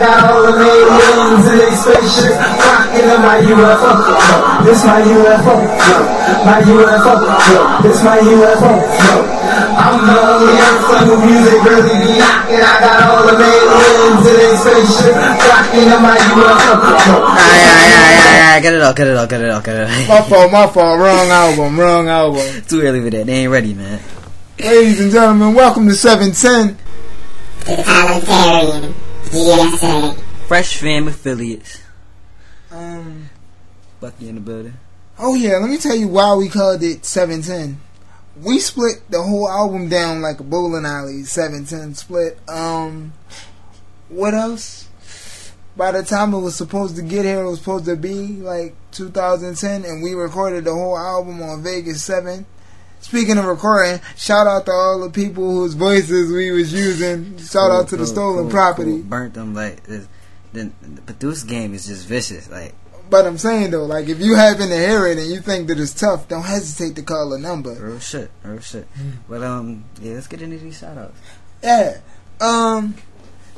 got all the aliens in a spaceship rocking in my UFO. This my UFO. My UFO. This my UFO. I'm the only person who music really be knocking. I got all the aliens in a spaceship rocking in my UFO. Alright, alright, alright, alright, get it off, get it off, get it off, get it off. My fault, my fault. Wrong album, wrong album. Too early for that. They ain't ready, man. Ladies and gentlemen, welcome to 710. Totalitarian USA. Fresh fam affiliates. Um, Bucky in the building. oh yeah, let me tell you why we called it 710. We split the whole album down like a bowling alley, 710 split. Um, what else? By the time it was supposed to get here, it was supposed to be like 2010, and we recorded the whole album on Vegas 7. Speaking of recording, shout out to all the people whose voices we was using. Shout out to the stolen cool, property. cool. Burnt them like this. Then the produce game is just vicious. Like But I'm saying though, like if you happen to hear it and you think that it's tough, don't hesitate to call a number. real shit, real shit. But um, yeah, let's get into these shout outs. Yeah. Um.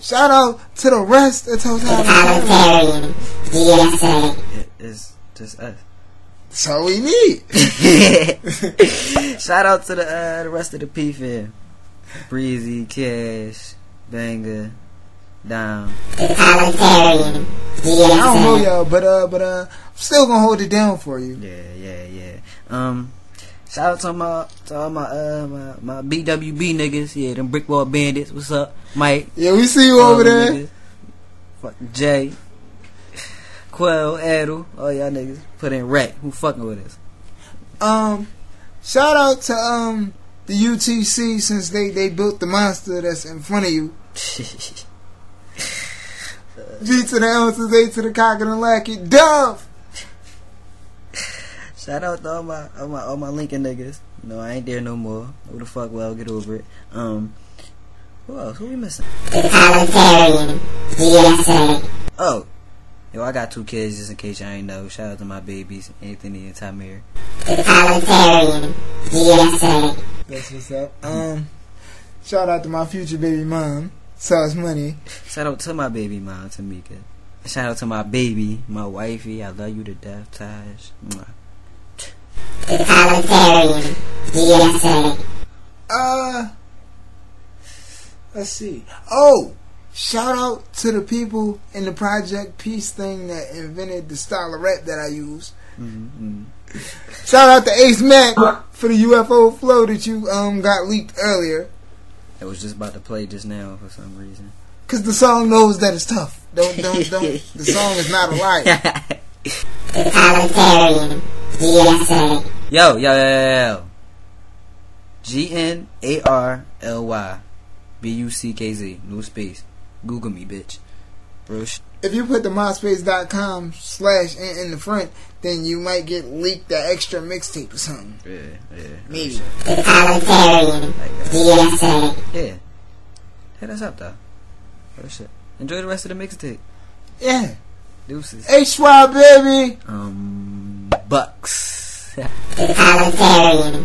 Shout out to the rest of Totalitarian. Totalitarian It is just us. That's all we need. Shout out to the uh, the rest of the P fam. Breezy, Cash, Banger, Down. Totalitarian I don't know y'all, but uh, but uh, I'm still gonna hold it down for you. Yeah, yeah, yeah. Um, shout out to my to all my uh my, my BWB niggas. Yeah, them brick wall bandits. What's up, Mike? Yeah, we see you All over there. niggas. Fuck Jay, Quell, Adel, all y'all niggas put in rec. Who fucking with us? Um, shout out to um the UTC since they they built the monster that's in front of you. G to the ounces, A to the cock and the lackey, Dove. Shout out to all my all my all my Lincoln niggas. No, I ain't there no more. Who the fuck? Well, get over it. Um, who else? Who we missing? Totalitarian USA. Oh, yo, I got two kids just in case y'all ain't know. Shout out to my babies, Anthony and Tamir. Totalitarian USA. That's what's up. Um, shout out to my future baby mom, Sauce Money. Shout out to my baby mom, Tamika. Shout out to my baby, my wifey. I love you to death, Taj. Mwah. Totalitarian USA. Uh, let's see. Oh, shout out to the people in the Project Peace thing that invented the style of rap that I use. Mm-hmm. Shout out to Ace Mac for the UFO flow that you um got leaked earlier. I was just about to play just now for some reason. Cause the song knows that it's tough. Don't don't don't. the song is not a lie. Totalitarian USA. yo, yo, yo, yo, yo. G N A R L Y B U C K Z. New space. Google me, bitch. Bro, If you put the MySpace.com slash in, in the front, then you might get leaked the extra mixtape or something. yeah, yeah. Maybe. Totalitarian Like, USA. yeah. Hit us up, though. Oh, shit. Enjoy the rest of the mixtape. Yeah. Deuces. HY baby. Um, Bucks. Totalitarian